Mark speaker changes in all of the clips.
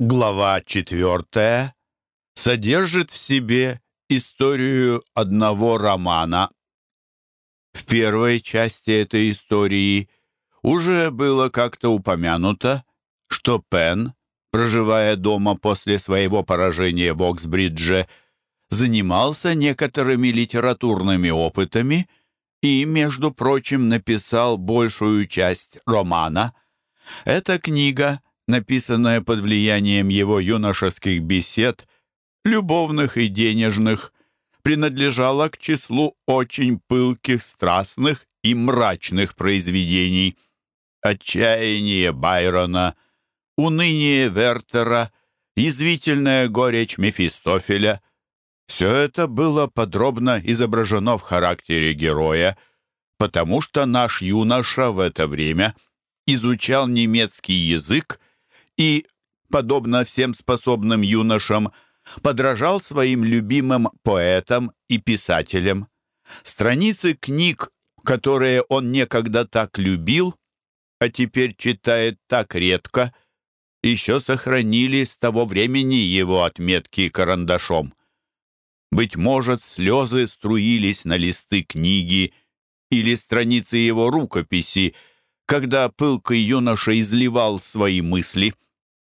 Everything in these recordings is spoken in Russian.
Speaker 1: Глава четвертая содержит в себе историю одного романа. В первой части этой истории уже было как-то упомянуто, что Пен, проживая дома после своего поражения в Оксбридже, занимался некоторыми литературными опытами и, между прочим, написал большую часть романа. Эта книга, написанная под влиянием его юношеских бесед, любовных и денежных, принадлежала к числу очень пылких, страстных и мрачных произведений. Отчаяние Байрона, уныние Вертера, язвительная горечь Мефистофеля — все это было подробно изображено в характере героя, потому что наш юноша в это время изучал немецкий язык и, подобно всем способным юношам, подражал своим любимым поэтам и писателям. Страницы книг, которые он некогда так любил, а теперь читает так редко, еще сохранили с того времени его отметки карандашом. Быть может, слезы струились на листы книги или страницы его рукописи, когда пылкий юноша изливал свои мысли —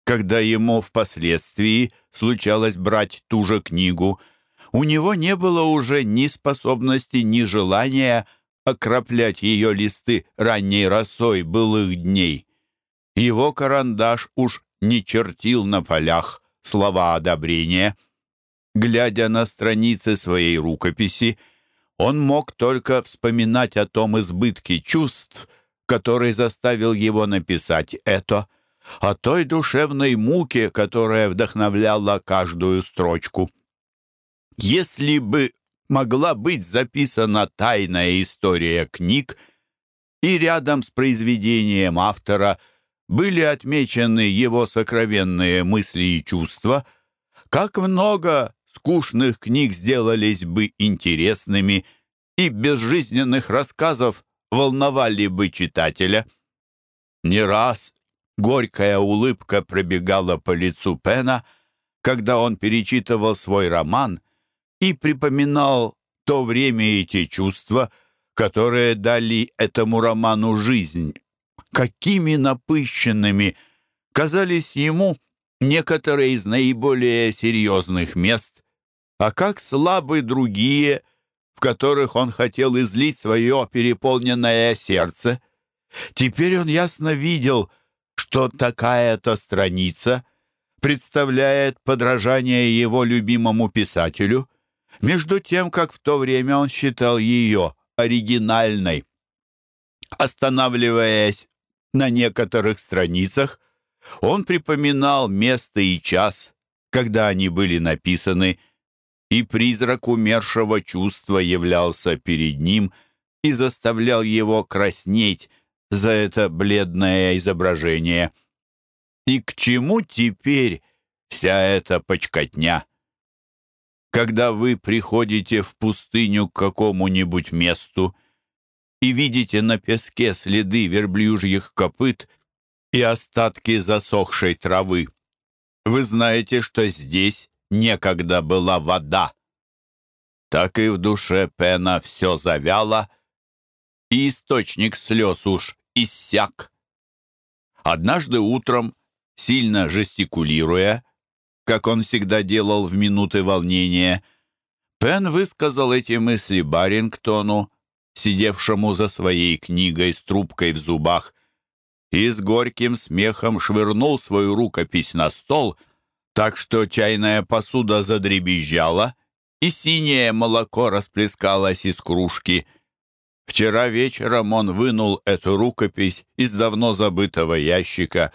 Speaker 1: когда ему впоследствии случалось брать ту же книгу, у него не было уже ни способности, ни желания окроплять ее листы ранней росой былых дней. Его карандаш уж не чертил на полях слова одобрения. Глядя на страницы своей рукописи, он мог только вспоминать о том избытке чувств, который заставил его написать это — о той душевной муке, которая вдохновляла каждую строчку. Если бы могла быть записана тайная история книг, и рядом с произведением автора были отмечены его сокровенные мысли и чувства, как много скучных книг сделались бы интересными и безжизненных рассказов волновали бы читателя. Не раз Горькая улыбка пробегала по лицу Пена, когда он перечитывал свой роман и припоминал то время и те чувства, которые дали этому роману жизнь. Какими напыщенными казались ему некоторые из наиболее серьезных мест, а как слабы другие, в которых он хотел излить свое переполненное сердце. Теперь он ясно видел — что такая-то страница представляет подражание его любимому писателю, между тем, как в то время он считал ее оригинальной. Останавливаясь на некоторых страницах, он припоминал место и час, когда они были написаны, и призрак умершего чувства являлся перед ним и заставлял его краснеть, за это бледное изображение. И к чему теперь вся эта почкотня? Когда вы приходите в пустыню к какому-нибудь месту и видите на песке следы верблюжьих копыт и остатки засохшей травы, вы знаете, что здесь некогда была вода. Так и в душе Пена все завяло, и источник слез уж иссяк. Однажды утром, сильно жестикулируя, как он всегда делал в минуты волнения, Пен высказал эти мысли Барингтону, сидевшему за своей книгой с трубкой в зубах, и с горьким смехом швырнул свою рукопись на стол, так что чайная посуда задребезжала, и синее молоко расплескалось из кружки — Вчера вечером он вынул эту рукопись из давно забытого ящика,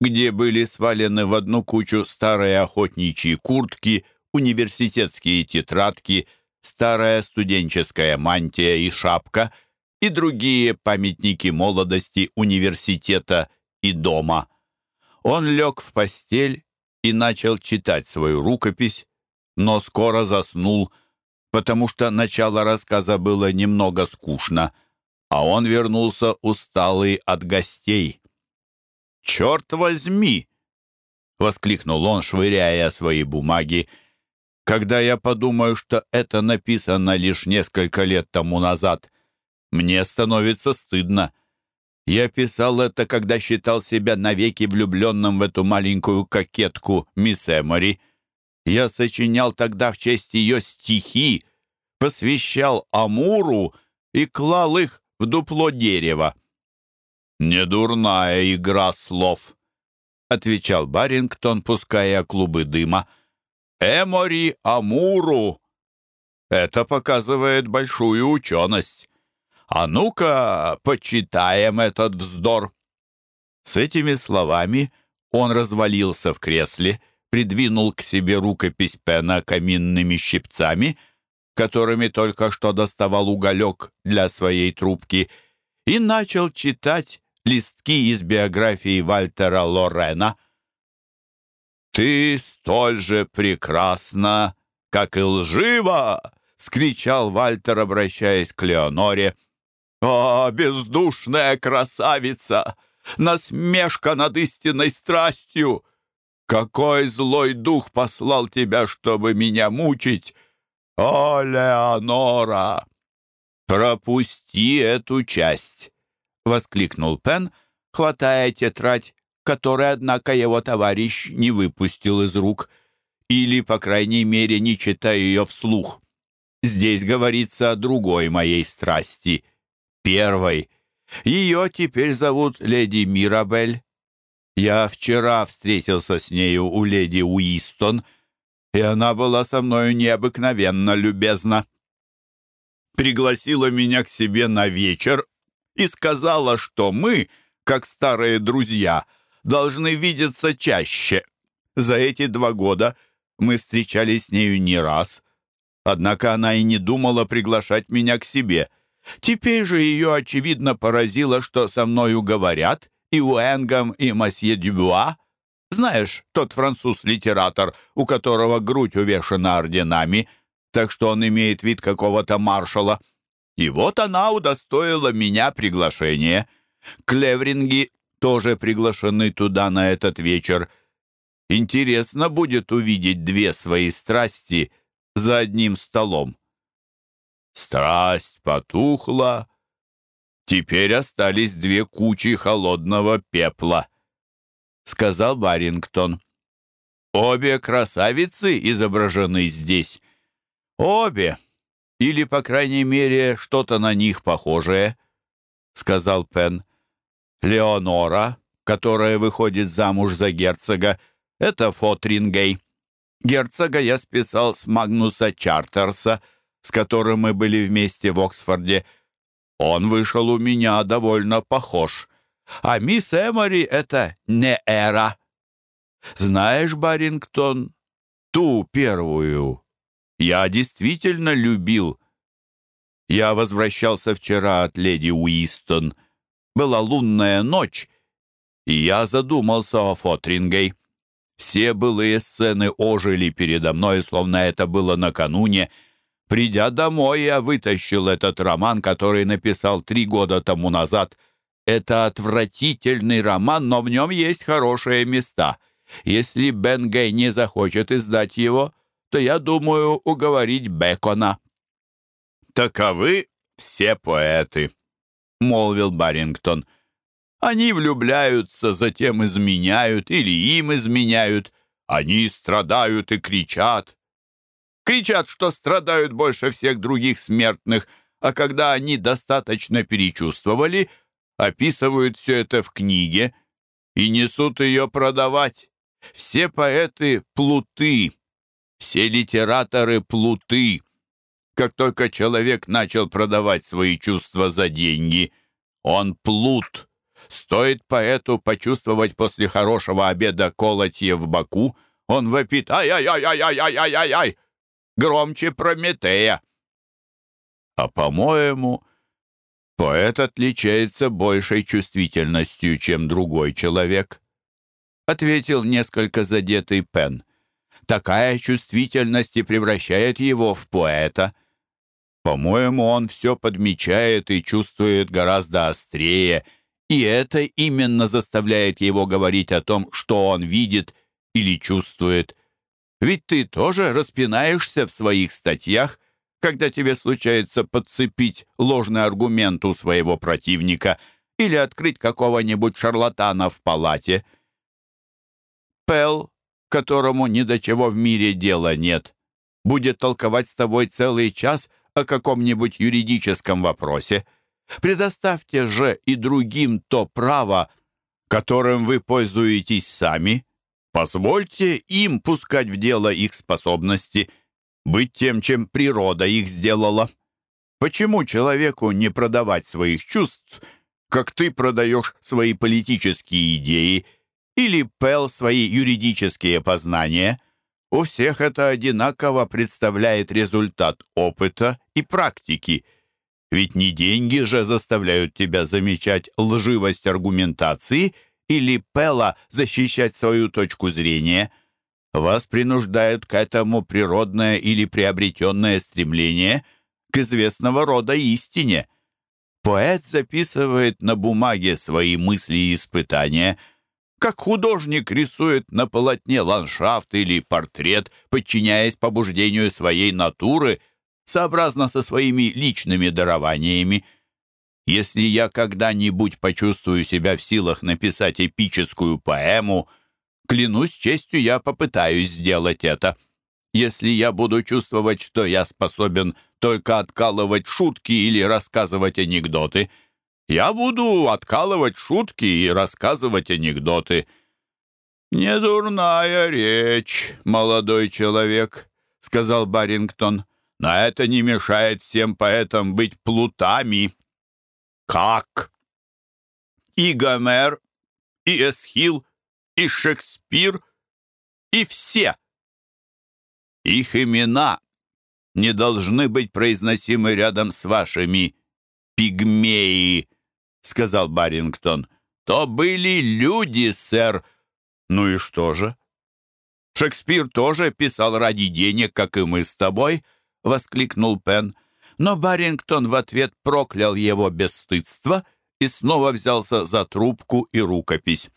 Speaker 1: где были свалены в одну кучу старые охотничьи куртки, университетские тетрадки, старая студенческая мантия и шапка и другие памятники молодости университета и дома. Он лег в постель и начал читать свою рукопись, но скоро заснул, потому что начало рассказа было немного скучно, а он вернулся усталый от гостей. «Черт возьми!» — воскликнул он, швыряя свои бумаги. «Когда я подумаю, что это написано лишь несколько лет тому назад, мне становится стыдно. Я писал это, когда считал себя навеки влюбленным в эту маленькую кокетку мисс Эмори. Я сочинял тогда в честь ее стихи, посвящал Амуру и клал их в дупло дерева. «Недурная игра слов», — отвечал Барингтон, пуская клубы дыма. «Эмори Амуру». Это показывает большую ученость. А ну-ка, почитаем этот вздор. С этими словами он развалился в кресле, придвинул к себе рукопись Пена каминными щипцами, которыми только что доставал уголек для своей трубки, и начал читать листки из биографии Вальтера Лорена. «Ты столь же прекрасна, как и лжива!» — скричал Вальтер, обращаясь к Леоноре. «О, бездушная красавица! Насмешка над истинной страстью! Какой злой дух послал тебя, чтобы меня мучить! О, Леонора! Пропусти эту часть!» — воскликнул Пен, хватая тетрадь, которую, однако, его товарищ не выпустил из рук, или, по крайней мере, не читая ее вслух. Здесь говорится о другой моей страсти, первой. Ее теперь зовут леди Мирабель. Я вчера встретился с нею у леди Уистон, и она была со мною необыкновенно любезна. Пригласила меня к себе на вечер и сказала, что мы, как старые друзья, должны видеться чаще. За эти два года мы встречались с нею не раз, однако она и не думала приглашать меня к себе. Теперь же ее, очевидно, поразило, что со мною говорят и Уэнгом, и масье Дюбуа. Знаешь, тот француз-литератор, у которого грудь увешана орденами, так что он имеет вид какого-то маршала — и вот она удостоила меня приглашения. Клевринги тоже приглашены туда на этот вечер. Интересно будет увидеть две свои страсти за одним столом. Страсть потухла. Теперь остались две кучи холодного пепла, — сказал Барингтон. Обе красавицы изображены здесь. Обе. Или, по крайней мере, что-то на них похожее», — сказал Пен. «Леонора, которая выходит замуж за герцога, это Фотрингей. Герцога я списал с Магнуса Чартерса, с которым мы были вместе в Оксфорде. Он вышел у меня довольно похож. А мисс Эмори — это не Эра. Знаешь, Барингтон, ту первую, я действительно любил. Я возвращался вчера от леди Уистон. Была лунная ночь, и я задумался о Фотрингей. Все былые сцены ожили передо мной, словно это было накануне. Придя домой, я вытащил этот роман, который написал три года тому назад. Это отвратительный роман, но в нем есть хорошие места. Если Бен Гей не захочет издать его, то я думаю уговорить Бекона». «Таковы все поэты», — молвил Барингтон. «Они влюбляются, затем изменяют или им изменяют. Они страдают и кричат. Кричат, что страдают больше всех других смертных, а когда они достаточно перечувствовали, описывают все это в книге и несут ее продавать. Все поэты — плуты, все литераторы — плуты. Как только человек начал продавать свои чувства за деньги, он плут. Стоит поэту почувствовать после хорошего обеда колотье в боку, он вопит «Ай-яй-яй-яй-яй-яй-яй-яй!» Громче Прометея. А, по-моему, поэт отличается большей чувствительностью, чем другой человек, ответил несколько задетый Пен. Такая чувствительность и превращает его в поэта. По-моему, он все подмечает и чувствует гораздо острее, и это именно заставляет его говорить о том, что он видит, или чувствует. Ведь ты тоже распинаешься в своих статьях, когда тебе случается подцепить ложный аргумент у своего противника или открыть какого-нибудь шарлатана в палате. Пел, которому ни до чего в мире дела нет, будет толковать с тобой целый час о каком-нибудь юридическом вопросе. Предоставьте же и другим то право, которым вы пользуетесь сами. Позвольте им пускать в дело их способности, быть тем, чем природа их сделала. Почему человеку не продавать своих чувств, как ты продаешь свои политические идеи или Пел свои юридические познания? У всех это одинаково представляет результат опыта и практики. Ведь не деньги же заставляют тебя замечать лживость аргументации или Пела защищать свою точку зрения. Вас принуждают к этому природное или приобретенное стремление к известного рода истине. Поэт записывает на бумаге свои мысли и испытания – как художник рисует на полотне ландшафт или портрет, подчиняясь побуждению своей натуры, сообразно со своими личными дарованиями. Если я когда-нибудь почувствую себя в силах написать эпическую поэму, клянусь честью, я попытаюсь сделать это. Если я буду чувствовать, что я способен только откалывать шутки или рассказывать анекдоты — я буду откалывать шутки и рассказывать анекдоты». «Не дурная речь, молодой человек», — сказал Барингтон. «Но это не мешает всем поэтам быть плутами». «Как?» «И Гомер, и Эсхил, и Шекспир, и все. Их имена не должны быть произносимы рядом с вашими пигмеи», — сказал Барингтон. «То были люди, сэр». «Ну и что же?» «Шекспир тоже писал ради денег, как и мы с тобой», — воскликнул Пен. Но Барингтон в ответ проклял его бесстыдство и снова взялся за трубку и рукопись.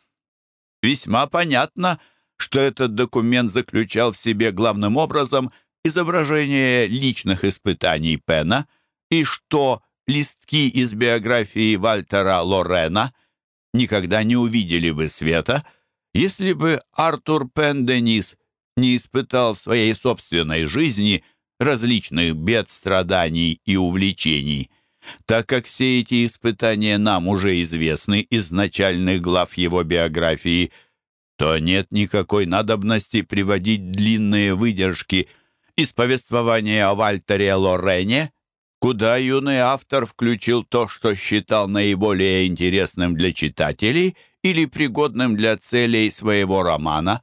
Speaker 1: Весьма понятно, что этот документ заключал в себе главным образом изображение личных испытаний Пена и что листки из биографии Вальтера Лорена никогда не увидели бы света, если бы Артур Пенденис не испытал в своей собственной жизни различных бед, страданий и увлечений. Так как все эти испытания нам уже известны из начальных глав его биографии, то нет никакой надобности приводить длинные выдержки из повествования о Вальтере Лорене, куда юный автор включил то, что считал наиболее интересным для читателей или пригодным для целей своего романа.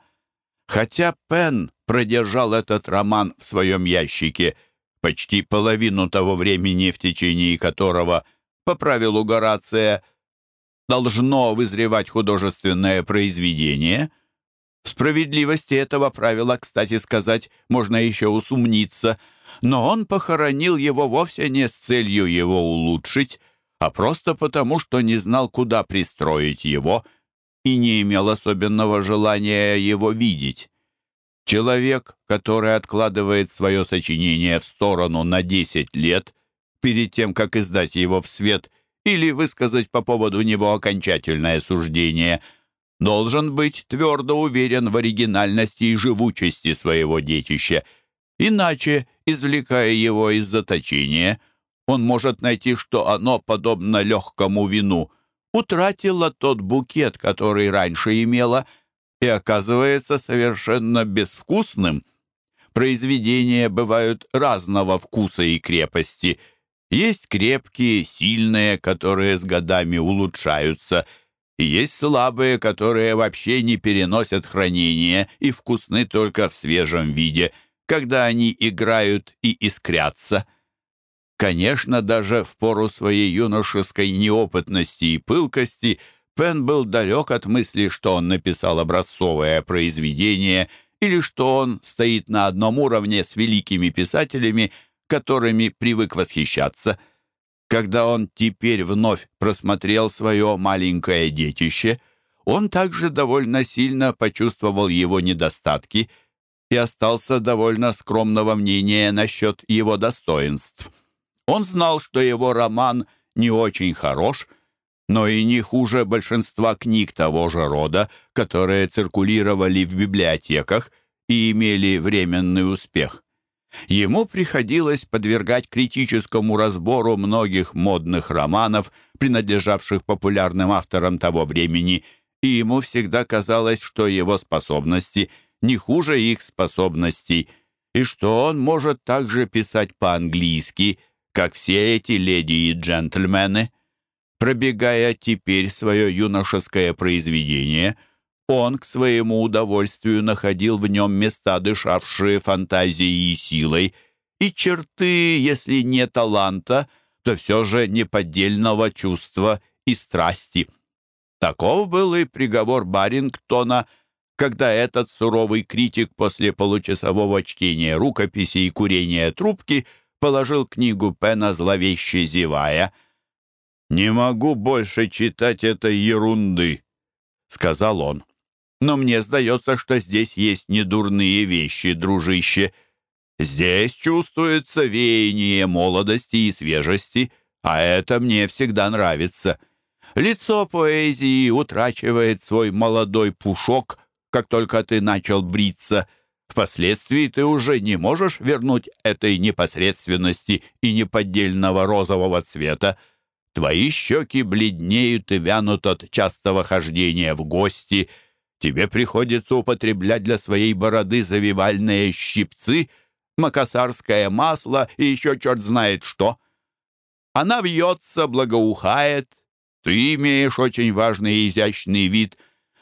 Speaker 1: Хотя Пен продержал этот роман в своем ящике почти половину того времени, в течение которого, по правилу Горация, должно вызревать художественное произведение — в справедливости этого правила, кстати сказать, можно еще усомниться — но он похоронил его вовсе не с целью его улучшить, а просто потому, что не знал, куда пристроить его и не имел особенного желания его видеть. Человек, который откладывает свое сочинение в сторону на 10 лет, перед тем, как издать его в свет или высказать по поводу него окончательное суждение, должен быть твердо уверен в оригинальности и живучести своего детища – Иначе, извлекая его из заточения, он может найти, что оно, подобно легкому вину, утратило тот букет, который раньше имело, и оказывается совершенно безвкусным. Произведения бывают разного вкуса и крепости. Есть крепкие, сильные, которые с годами улучшаются, и есть слабые, которые вообще не переносят хранения и вкусны только в свежем виде – когда они играют и искрятся. Конечно, даже в пору своей юношеской неопытности и пылкости Пен был далек от мысли, что он написал образцовое произведение или что он стоит на одном уровне с великими писателями, которыми привык восхищаться. Когда он теперь вновь просмотрел свое маленькое детище, он также довольно сильно почувствовал его недостатки и остался довольно скромного мнения насчет его достоинств. Он знал, что его роман не очень хорош, но и не хуже большинства книг того же рода, которые циркулировали в библиотеках и имели временный успех. Ему приходилось подвергать критическому разбору многих модных романов, принадлежавших популярным авторам того времени, и ему всегда казалось, что его способности не хуже их способностей, и что он может также писать по-английски, как все эти леди и джентльмены. Пробегая теперь свое юношеское произведение — он к своему удовольствию находил в нем места, дышавшие фантазией и силой, и черты, если не таланта, то все же неподдельного чувства и страсти. Таков был и приговор Барингтона, когда этот суровый критик после получасового чтения рукописи и курения трубки положил книгу Пена зловеще зевая. «Не могу больше читать этой ерунды», — сказал он. Но мне сдается, что здесь есть недурные вещи, дружище. Здесь чувствуется веяние молодости и свежести, а это мне всегда нравится. Лицо поэзии утрачивает свой молодой пушок, как только ты начал бриться. Впоследствии ты уже не можешь вернуть этой непосредственности и неподдельного розового цвета. Твои щеки бледнеют и вянут от частого хождения в гости — Тебе приходится употреблять для своей бороды завивальные щипцы, макасарское масло и еще черт знает что. Она вьется, благоухает. Ты имеешь очень важный и изящный вид.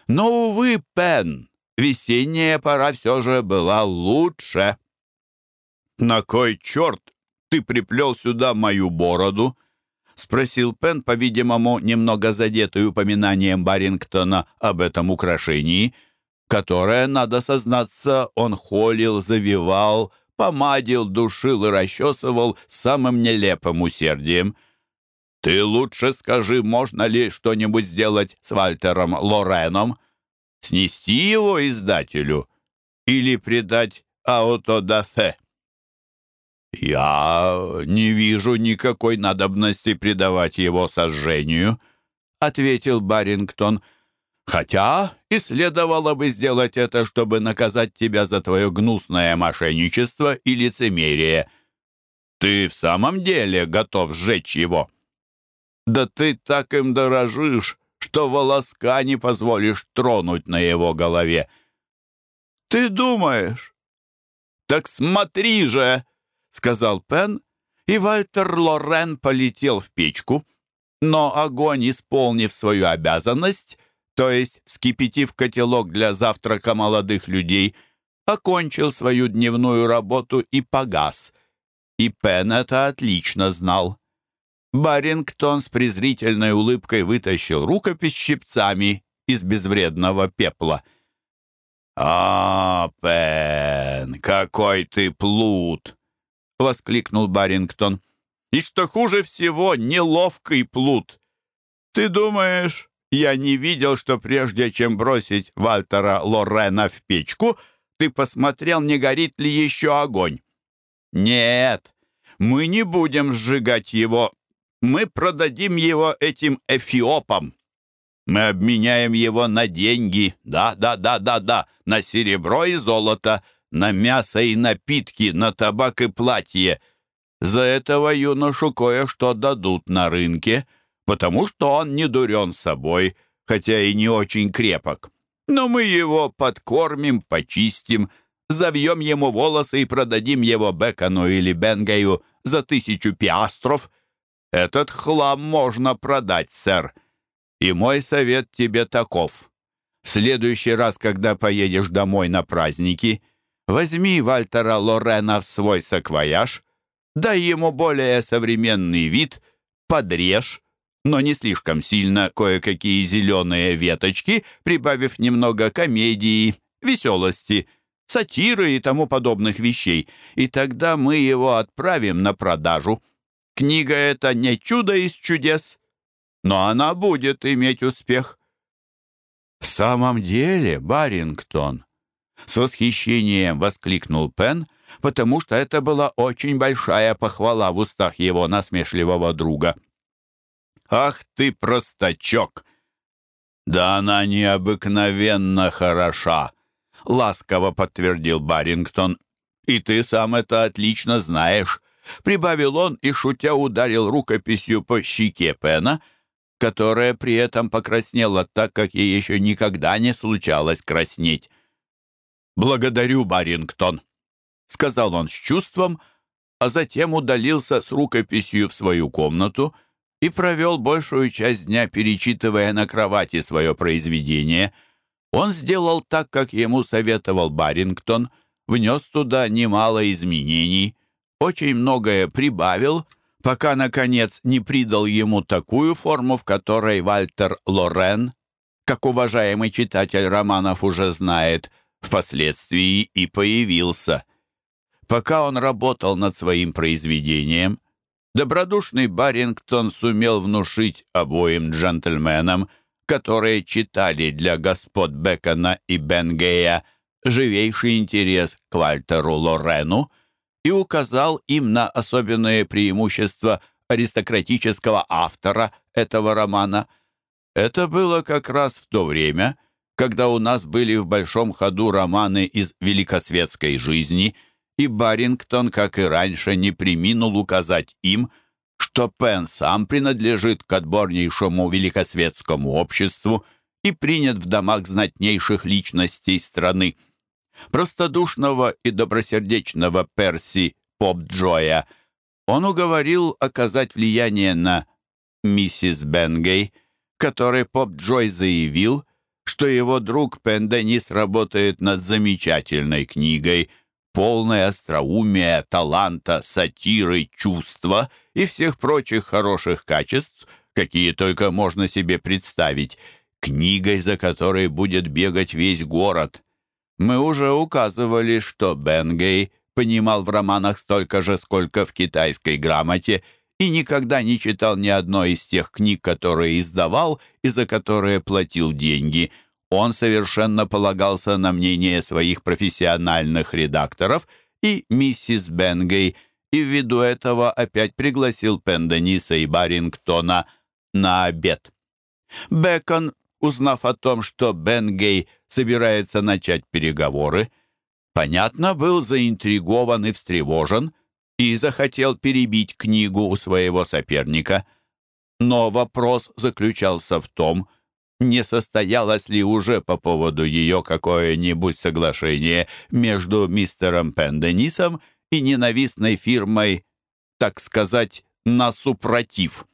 Speaker 1: Но, увы, Пен, весенняя пора все же была лучше. На кой черт ты приплел сюда мою бороду? — спросил Пен, по-видимому, немного задетый упоминанием Барингтона об этом украшении, которое, надо сознаться, он холил, завивал, помадил, душил и расчесывал самым нелепым усердием. «Ты лучше скажи, можно ли что-нибудь сделать с Вальтером Лореном? Снести его издателю или предать аутодафе?» «Я не вижу никакой надобности предавать его сожжению», — ответил Барингтон. «Хотя и следовало бы сделать это, чтобы наказать тебя за твое гнусное мошенничество и лицемерие. Ты в самом деле готов сжечь его?» «Да ты так им дорожишь, что волоска не позволишь тронуть на его голове». «Ты думаешь?» «Так смотри же!» — сказал Пен, и Вальтер Лорен полетел в печку. Но огонь, исполнив свою обязанность, то есть вскипятив котелок для завтрака молодых людей, окончил свою дневную работу и погас. И Пен это отлично знал. Барингтон с презрительной улыбкой вытащил рукопись щипцами из безвредного пепла. «А, Пен, какой ты плут!» — воскликнул Барингтон. «И что хуже всего, неловкий плут. Ты думаешь, я не видел, что прежде чем бросить Вальтера Лорена в печку, ты посмотрел, не горит ли еще огонь? Нет, мы не будем сжигать его. Мы продадим его этим эфиопам. Мы обменяем его на деньги. Да, да, да, да, да, на серебро и золото» на мясо и напитки, на табак и платье. За этого юношу кое-что дадут на рынке, потому что он не дурен собой, хотя и не очень крепок. Но мы его подкормим, почистим, завьем ему волосы и продадим его Бекону или Бенгаю за тысячу пиастров. Этот хлам можно продать, сэр. И мой совет тебе таков. В следующий раз, когда поедешь домой на праздники, Возьми Вальтера Лорена в свой саквояж, дай ему более современный вид, подрежь, но не слишком сильно кое-какие зеленые веточки, прибавив немного комедии, веселости, сатиры и тому подобных вещей, и тогда мы его отправим на продажу. Книга эта не чудо из чудес, но она будет иметь успех. «В самом деле, Барингтон!» С восхищением воскликнул Пен, потому что это была очень большая похвала в устах его насмешливого друга. «Ах ты, простачок!» «Да она необыкновенно хороша!» — ласково подтвердил Барингтон. «И ты сам это отлично знаешь», — прибавил он и, шутя, ударил рукописью по щеке Пена, которая при этом покраснела так, как ей еще никогда не случалось краснеть. «Благодарю, Барингтон», — сказал он с чувством, а затем удалился с рукописью в свою комнату и провел большую часть дня, перечитывая на кровати свое произведение. Он сделал так, как ему советовал Барингтон, внес туда немало изменений, очень многое прибавил, пока, наконец, не придал ему такую форму, в которой Вальтер Лорен, как уважаемый читатель романов уже знает, впоследствии и появился. Пока он работал над своим произведением, добродушный Барингтон сумел внушить обоим джентльменам, которые читали для господ Бекона и Бенгея живейший интерес к Вальтеру Лорену и указал им на особенные преимущества аристократического автора этого романа. Это было как раз в то время, когда у нас были в большом ходу романы из великосветской жизни, и Барингтон, как и раньше, не приминул указать им, что Пен сам принадлежит к отборнейшему великосветскому обществу и принят в домах знатнейших личностей страны. Простодушного и добросердечного Перси Поп-Джоя. Он уговорил оказать влияние на миссис Бенгей, который Поп-Джой заявил, что его друг Пенденис работает над замечательной книгой, полной остроумия, таланта, сатиры, чувства и всех прочих хороших качеств, какие только можно себе представить, книгой, за которой будет бегать весь город. Мы уже указывали, что Бенгей понимал в романах столько же, сколько в китайской грамоте, и никогда не читал ни одной из тех книг, которые издавал и за которые платил деньги. Он совершенно полагался на мнение своих профессиональных редакторов и миссис Бенгей, и ввиду этого опять пригласил Пендениса и Барингтона на обед. Бекон, узнав о том, что Бенгей собирается начать переговоры, понятно, был заинтригован и встревожен, и захотел перебить книгу у своего соперника. Но вопрос заключался в том, не состоялось ли уже по поводу ее какое-нибудь соглашение между мистером Пенденисом и ненавистной фирмой, так сказать, на супротив.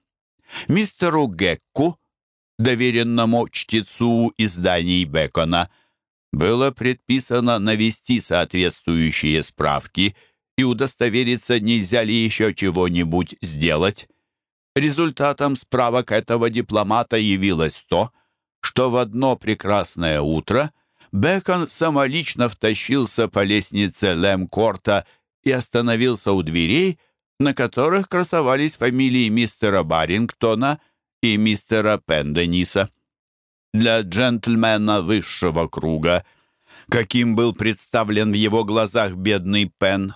Speaker 1: Мистеру Гекку, доверенному чтецу изданий Бекона, было предписано навести соответствующие справки – и удостовериться, нельзя ли еще чего-нибудь сделать. Результатом справок этого дипломата явилось то, что в одно прекрасное утро Бекон самолично втащился по лестнице Лэмкорта и остановился у дверей, на которых красовались фамилии мистера Барингтона и мистера Пендениса. Для джентльмена высшего круга, каким был представлен в его глазах бедный Пен,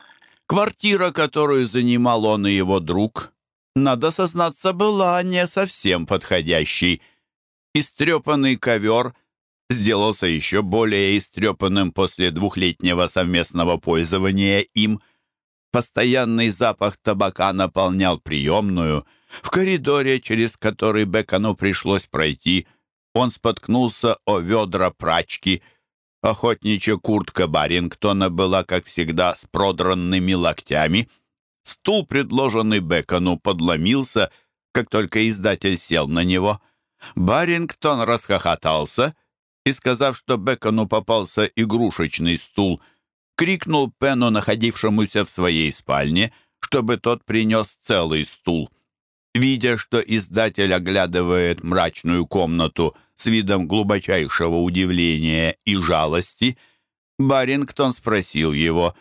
Speaker 1: Квартира, которую занимал он и его друг, надо сознаться, была не совсем подходящей. Истрепанный ковер сделался еще более истрепанным после двухлетнего совместного пользования им. Постоянный запах табака наполнял приемную. В коридоре, через который Бекону пришлось пройти, он споткнулся о ведра прачки — Охотничья куртка Барингтона была, как всегда, с продранными локтями. Стул, предложенный Бекону, подломился, как только издатель сел на него. Барингтон расхохотался и, сказав, что Бекону попался игрушечный стул, крикнул Пену, находившемуся в своей спальне, чтобы тот принес целый стул. Видя, что издатель оглядывает мрачную комнату с видом глубочайшего удивления и жалости, Барингтон спросил его,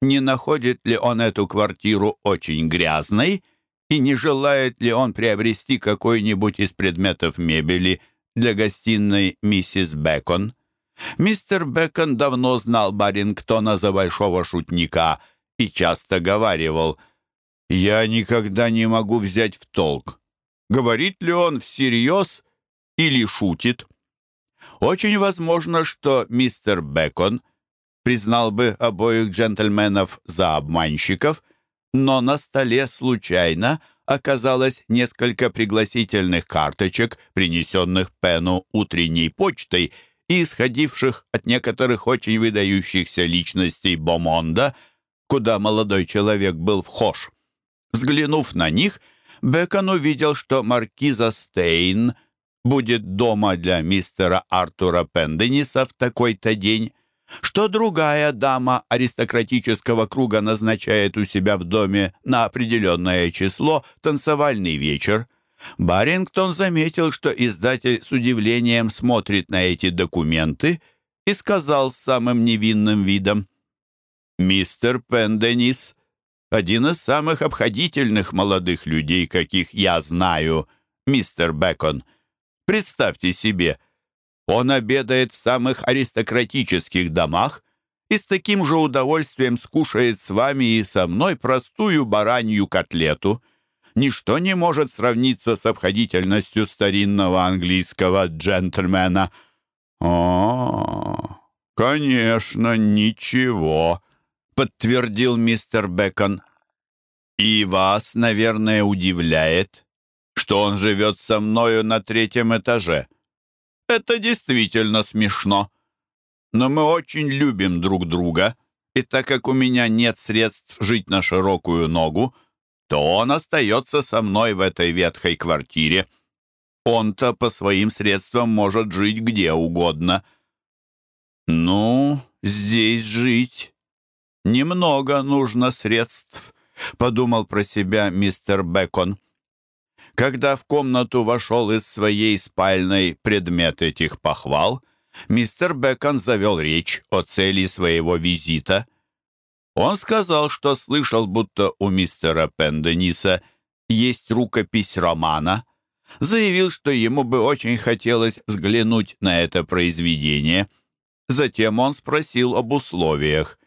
Speaker 1: не находит ли он эту квартиру очень грязной и не желает ли он приобрести какой-нибудь из предметов мебели для гостиной миссис Бекон. Мистер Бекон давно знал Барингтона за большого шутника и часто говаривал, «Я никогда не могу взять в толк, говорит ли он всерьез или шутит». Очень возможно, что мистер Бекон признал бы обоих джентльменов за обманщиков, но на столе случайно оказалось несколько пригласительных карточек, принесенных Пену утренней почтой и исходивших от некоторых очень выдающихся личностей Бомонда, куда молодой человек был вхож. Взглянув на них, Бекон увидел, что маркиза Стейн будет дома для мистера Артура Пендениса в такой-то день, что другая дама аристократического круга назначает у себя в доме на определенное число танцевальный вечер. Барингтон заметил, что издатель с удивлением смотрит на эти документы и сказал с самым невинным видом, «Мистер Пенденис — один из самых обходительных молодых людей, каких я знаю, мистер Бекон. Представьте себе — он обедает в самых аристократических домах и с таким же удовольствием скушает с вами и со мной простую баранью котлету. Ничто не может сравниться с обходительностью старинного английского джентльмена. «О, конечно, ничего», — подтвердил мистер Бекон. «И вас, наверное, удивляет, что он живет со мною на третьем этаже». Это действительно смешно. Но мы очень любим друг друга, и так как у меня нет средств жить на широкую ногу, то он остается со мной в этой ветхой квартире. Он-то по своим средствам может жить где угодно. Ну, здесь жить немного нужно средств, подумал про себя мистер Бекон. Когда в комнату вошел из своей спальной предмет этих похвал, мистер Бекон завел речь о цели своего визита. Он сказал, что слышал, будто у мистера Пендениса есть рукопись романа, заявил, что ему бы очень хотелось взглянуть на это произведение. Затем он спросил об условиях.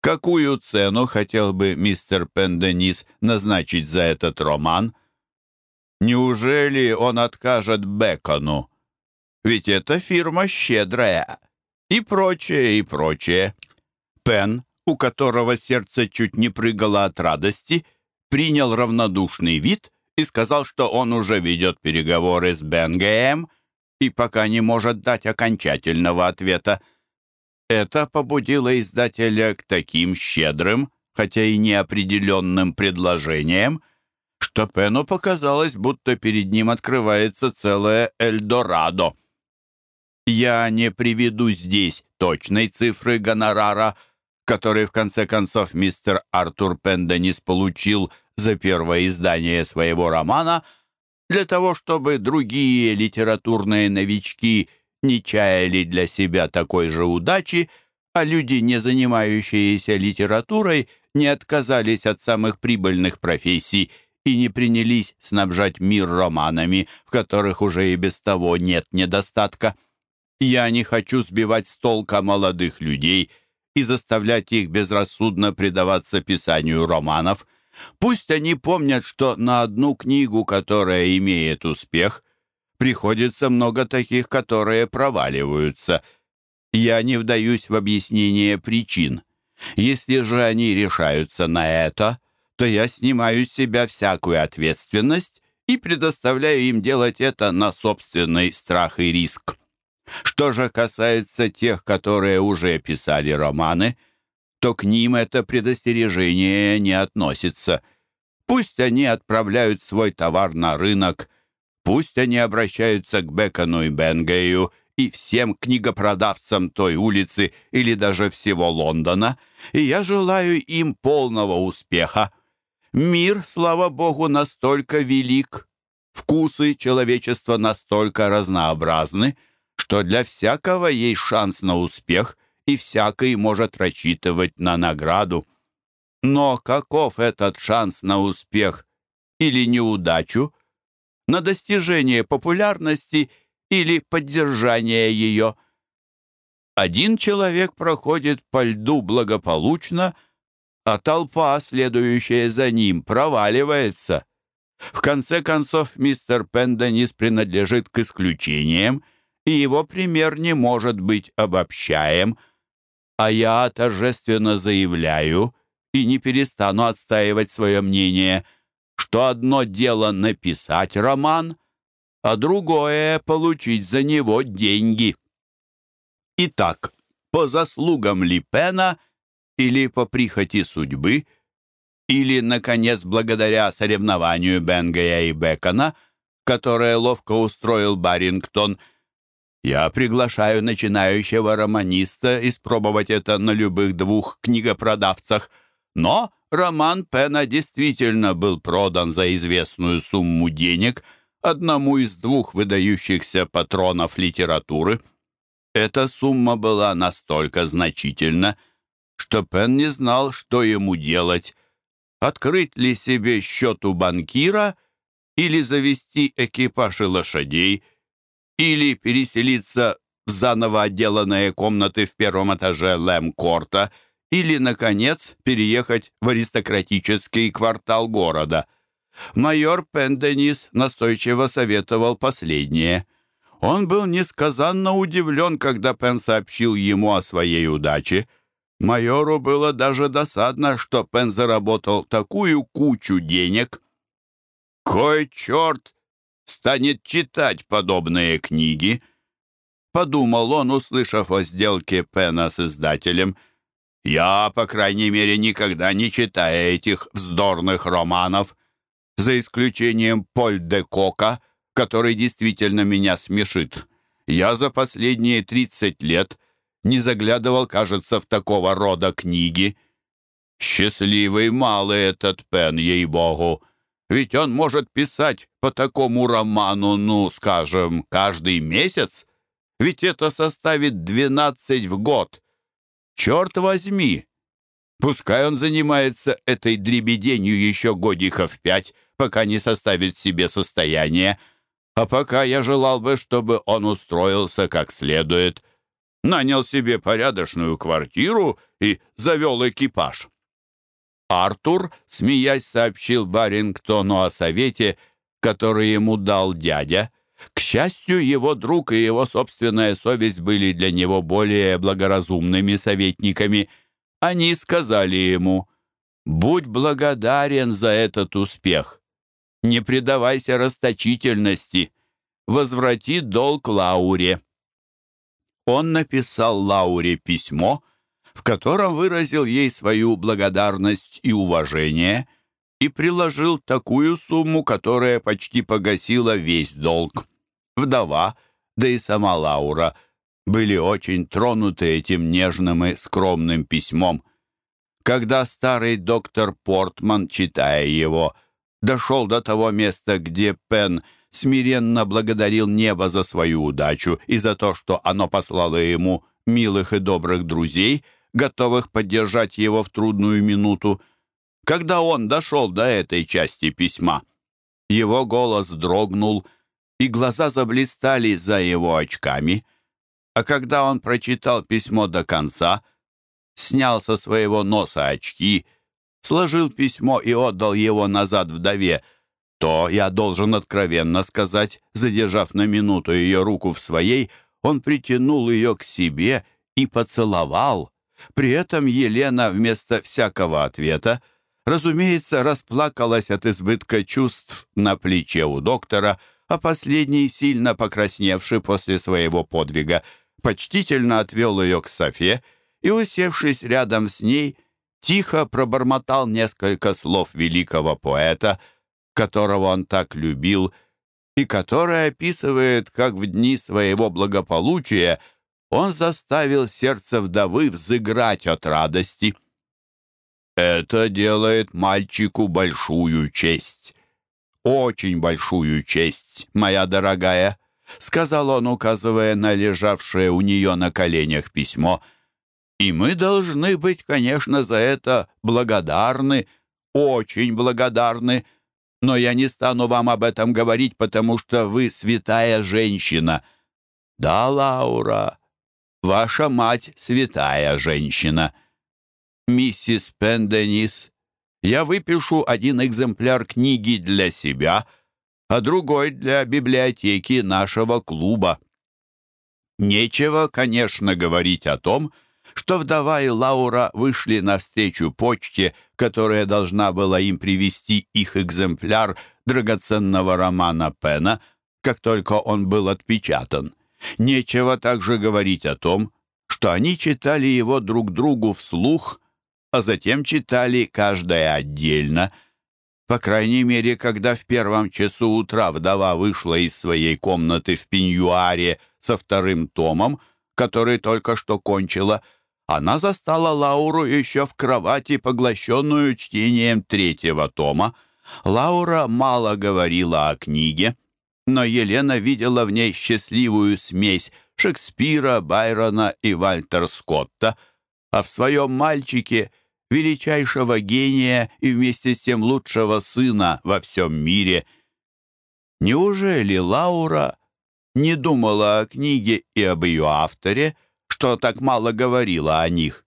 Speaker 1: Какую цену хотел бы мистер Пенденис назначить за этот роман – Неужели он откажет Бекону? Ведь эта фирма щедрая. И прочее, и прочее. Пен, у которого сердце чуть не прыгало от радости, принял равнодушный вид и сказал, что он уже ведет переговоры с Бенгеем и пока не может дать окончательного ответа. Это побудило издателя к таким щедрым, хотя и неопределенным предложениям, что Пену показалось, будто перед ним открывается целое Эльдорадо. Я не приведу здесь точной цифры гонорара, который в конце концов мистер Артур Пенденис получил за первое издание своего романа, для того, чтобы другие литературные новички не чаяли для себя такой же удачи, а люди, не занимающиеся литературой, не отказались от самых прибыльных профессий – и не принялись снабжать мир романами, в которых уже и без того нет недостатка. Я не хочу сбивать с толка молодых людей и заставлять их безрассудно предаваться писанию романов. Пусть они помнят, что на одну книгу, которая имеет успех, приходится много таких, которые проваливаются. Я не вдаюсь в объяснение причин. Если же они решаются на это — то я снимаю с себя всякую ответственность и предоставляю им делать это на собственный страх и риск. Что же касается тех, которые уже писали романы, то к ним это предостережение не относится. Пусть они отправляют свой товар на рынок, пусть они обращаются к Бекону и Бенгею и всем книгопродавцам той улицы или даже всего Лондона, и я желаю им полного успеха. Мир, слава богу, настолько велик, вкусы человечества настолько разнообразны, что для всякого есть шанс на успех, и всякий может рассчитывать на награду. Но каков этот шанс на успех или неудачу, на достижение популярности или поддержания ее. Один человек проходит по льду благополучно, а толпа, следующая за ним, проваливается. В конце концов, мистер Пенденис принадлежит к исключениям, и его пример не может быть обобщаем, а я торжественно заявляю и не перестану отстаивать свое мнение, что одно дело написать роман, а другое — получить за него деньги. Итак, по заслугам Липена или по прихоти судьбы — или, наконец, благодаря соревнованию Бенгая и Бекона, которое ловко устроил Барингтон, я приглашаю начинающего романиста испробовать это на любых двух книгопродавцах. Но роман Пена действительно был продан за известную сумму денег одному из двух выдающихся патронов литературы. Эта сумма была настолько значительна, что Пен не знал, что ему делать — открыть ли себе счет у банкира или завести экипаж и лошадей, или переселиться в заново отделанные комнаты в первом этаже Лэм-Корта, или, наконец, переехать в аристократический квартал города. Майор Пенденис настойчиво советовал последнее. Он был несказанно удивлен, когда Пен сообщил ему о своей удаче — Майору было даже досадно, что Пен заработал такую кучу денег. «Кой черт станет читать подобные книги?» Подумал он, услышав о сделке Пена с издателем. «Я, по крайней мере, никогда не читаю этих вздорных романов, за исключением Поль де Кока, который действительно меня смешит. Я за последние тридцать лет — не заглядывал, кажется, в такого рода книги. Счастливый малый этот Пен, ей-богу. Ведь он может писать по такому роману, ну, скажем, каждый месяц. Ведь это составит двенадцать в год. Черт возьми! Пускай он занимается этой дребеденью еще годиков пять, пока не составит себе состояние. А пока я желал бы, чтобы он устроился как следует — нанял себе порядочную квартиру и завел экипаж. Артур, смеясь, сообщил Барингтону о совете, который ему дал дядя. К счастью, его друг и его собственная совесть были для него более благоразумными советниками. Они сказали ему, «Будь благодарен за этот успех. Не предавайся расточительности. Возврати долг Лауре» он написал Лауре письмо, в котором выразил ей свою благодарность и уважение и приложил такую сумму, которая почти погасила весь долг. Вдова, да и сама Лаура, были очень тронуты этим нежным и скромным письмом. Когда старый доктор Портман, читая его, дошел до того места, где Пен – смиренно благодарил небо за свою удачу и за то, что оно послало ему милых и добрых друзей, готовых поддержать его в трудную минуту. Когда он дошел до этой части письма, его голос дрогнул, и глаза заблистали за его очками. А когда он прочитал письмо до конца, снял со своего носа очки, сложил письмо и отдал его назад вдове, то, я должен откровенно сказать, задержав на минуту ее руку в своей, он притянул ее к себе и поцеловал. При этом Елена вместо всякого ответа, разумеется, расплакалась от избытка чувств на плече у доктора, а последний, сильно покрасневший после своего подвига, почтительно отвел ее к Софе и, усевшись рядом с ней, тихо пробормотал несколько слов великого поэта — которого он так любил, и который описывает, как в дни своего благополучия он заставил сердце вдовы взыграть от радости. «Это делает мальчику большую честь, очень большую честь, моя дорогая», сказал он, указывая на лежавшее у нее на коленях письмо. «И мы должны быть, конечно, за это благодарны, очень благодарны» но я не стану вам об этом говорить, потому что вы святая женщина. «Да, Лаура, ваша мать святая женщина. Миссис Пенденис, я выпишу один экземпляр книги для себя, а другой для библиотеки нашего клуба». Нечего, конечно, говорить о том, что вдова и Лаура вышли навстречу почте, которая должна была им привести их экземпляр драгоценного романа Пена, как только он был отпечатан. Нечего также говорить о том, что они читали его друг другу вслух, а затем читали каждая отдельно. По крайней мере, когда в первом часу утра вдова вышла из своей комнаты в пеньюаре со вторым томом, который только что кончила, она застала Лауру еще в кровати, поглощенную чтением третьего тома. Лаура мало говорила о книге, но Елена видела в ней счастливую смесь Шекспира, Байрона и Вальтер Скотта, а в своем мальчике — величайшего гения и вместе с тем лучшего сына во всем мире. Неужели Лаура не думала о книге и об ее авторе, что так мало говорила о них?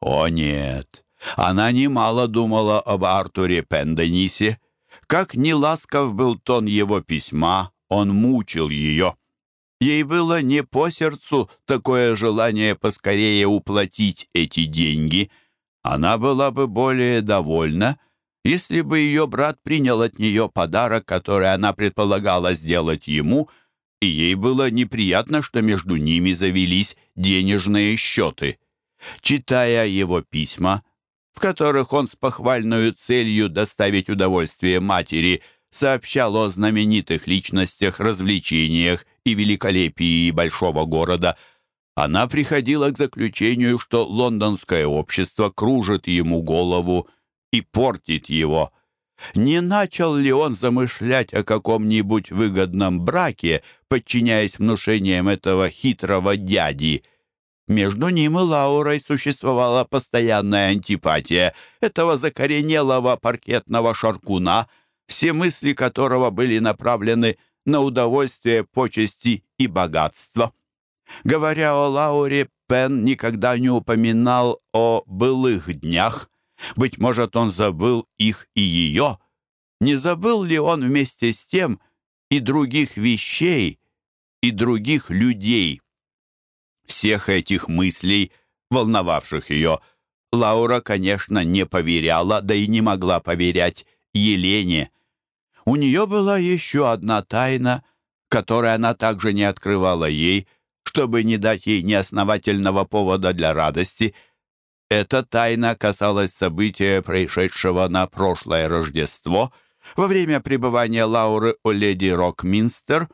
Speaker 1: О нет, она немало думала об Артуре Пенденисе, как неласков был тон его письма, он мучил ее. Ей было не по сердцу такое желание поскорее уплатить эти деньги. Она была бы более довольна, если бы ее брат принял от нее подарок, который она предполагала сделать ему, и ей было неприятно, что между ними завелись денежные счеты. Читая его письма, в которых он с похвальной целью доставить удовольствие матери сообщал о знаменитых личностях, развлечениях и великолепии большого города, она приходила к заключению, что лондонское общество кружит ему голову и портит его. Не начал ли он замышлять о каком-нибудь выгодном браке, подчиняясь внушениям этого хитрого дяди – между ним и Лаурой существовала постоянная антипатия этого закоренелого паркетного шаркуна, все мысли которого были направлены на удовольствие, почести и богатство. Говоря о Лауре, Пен никогда не упоминал о былых днях. Быть может, он забыл их и ее. Не забыл ли он вместе с тем и других вещей, и других людей? всех этих мыслей, волновавших ее, Лаура, конечно, не поверяла, да и не могла поверять Елене. У нее была еще одна тайна, которую она также не открывала ей, чтобы не дать ей неосновательного повода для радости. Эта тайна касалась события, происшедшего на прошлое Рождество, во время пребывания Лауры у леди Рокминстер,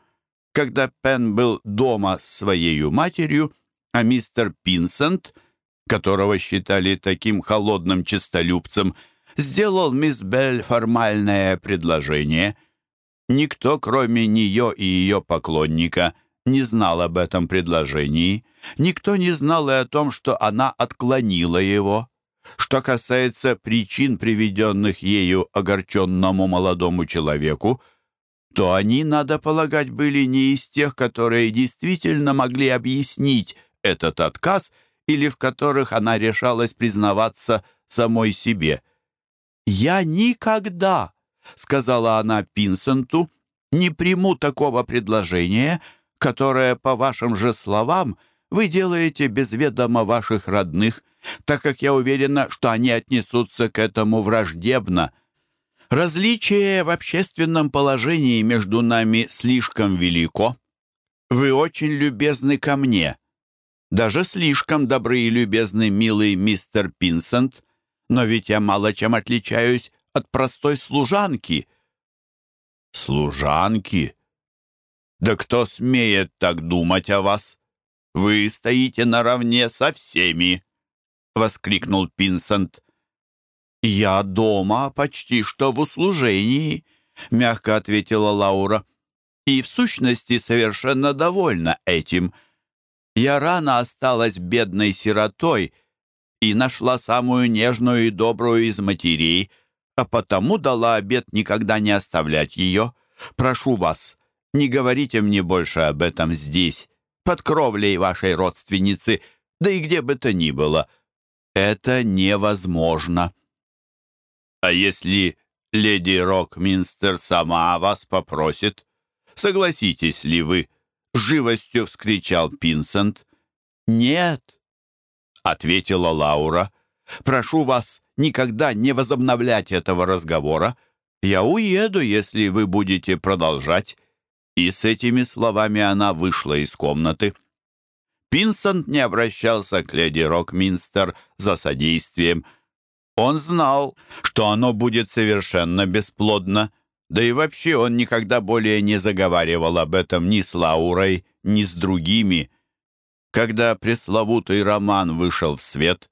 Speaker 1: когда Пен был дома с своей матерью, а мистер Пинсент, которого считали таким холодным честолюбцем, сделал мисс Белль формальное предложение. Никто, кроме нее и ее поклонника, не знал об этом предложении. Никто не знал и о том, что она отклонила его. Что касается причин, приведенных ею огорченному молодому человеку, то они, надо полагать, были не из тех, которые действительно могли объяснить этот отказ или в которых она решалась признаваться самой себе. «Я никогда», — сказала она Пинсенту, «не приму такого предложения, которое, по вашим же словам, вы делаете без ведома ваших родных, так как я уверена, что они отнесутся к этому враждебно. Различие в общественном положении между нами слишком велико. Вы очень любезны ко мне, даже слишком добрый и любезный милый мистер Пинсент, но ведь я мало чем отличаюсь от простой служанки». «Служанки? Да кто смеет так думать о вас? Вы стоите наравне со всеми!» — воскликнул Пинсент. «Я дома, почти что в услужении», — мягко ответила Лаура. «И в сущности совершенно довольна этим». Я рано осталась бедной сиротой и нашла самую нежную и добрую из матерей, а потому дала обет никогда не оставлять ее. Прошу вас, не говорите мне больше об этом здесь. под кровлей вашей родственницы, да и где бы то ни было. Это невозможно. А если леди Рокминстер сама вас попросит, согласитесь ли вы? Живостью вскричал Пинсент. Нет, ответила Лаура. Прошу вас никогда не возобновлять этого разговора. Я уеду, если вы будете продолжать. И с этими словами она вышла из комнаты. Пинсент не обращался к леди Рокминстер за содействием. Он знал, что оно будет совершенно бесплодно, да и вообще он никогда более не заговаривал об этом ни с Лаурой, ни с другими. Когда пресловутый роман вышел в свет,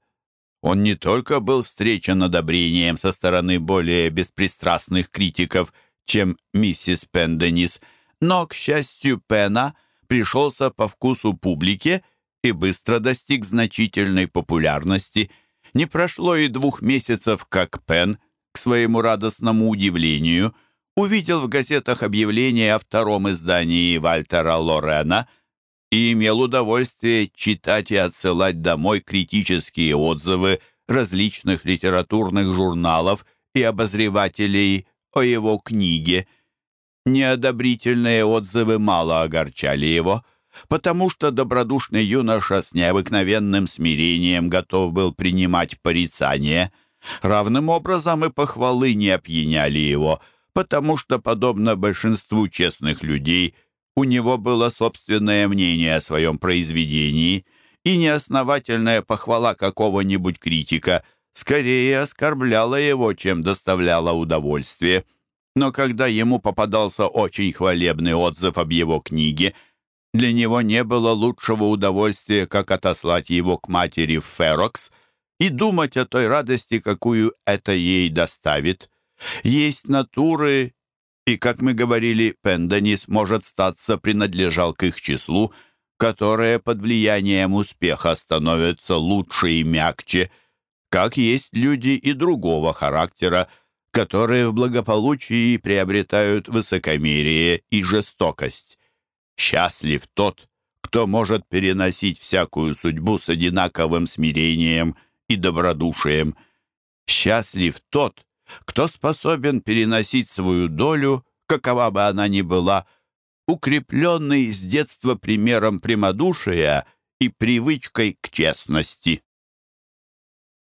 Speaker 1: он не только был встречен одобрением со стороны более беспристрастных критиков, чем миссис Пенденис, но, к счастью Пена, пришелся по вкусу публике и быстро достиг значительной популярности. Не прошло и двух месяцев, как Пен, к своему радостному удивлению, увидел в газетах объявление о втором издании Вальтера Лорена и имел удовольствие читать и отсылать домой критические отзывы различных литературных журналов и обозревателей о его книге. Неодобрительные отзывы мало огорчали его, потому что добродушный юноша с необыкновенным смирением готов был принимать порицание. Равным образом и похвалы не опьяняли его, потому что, подобно большинству честных людей, у него было собственное мнение о своем произведении, и неосновательная похвала какого-нибудь критика скорее оскорбляла его, чем доставляла удовольствие но когда ему попадался очень хвалебный отзыв об его книге, для него не было лучшего удовольствия, как отослать его к матери в Ферокс и думать о той радости, какую это ей доставит. Есть натуры, и, как мы говорили, Пенденис, может статься, принадлежал к их числу, которые под влиянием успеха становятся лучше и мягче, как есть люди и другого характера, которые в благополучии приобретают высокомерие и жестокость. Счастлив тот, кто может переносить всякую судьбу с одинаковым смирением и добродушием. Счастлив тот, кто способен переносить свою долю, какова бы она ни была, укрепленный с детства примером прямодушия и привычкой к честности.